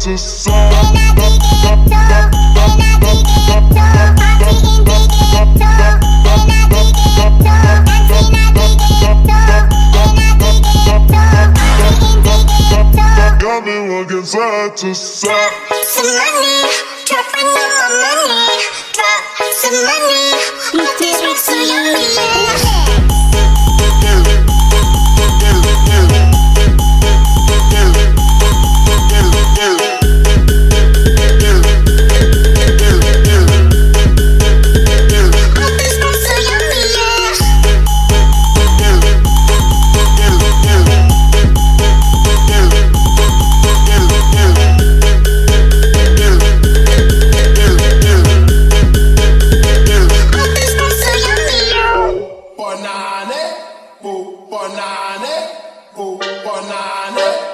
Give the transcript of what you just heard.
to say. Got me side to side. Some money, got my money. Oh, oh banana.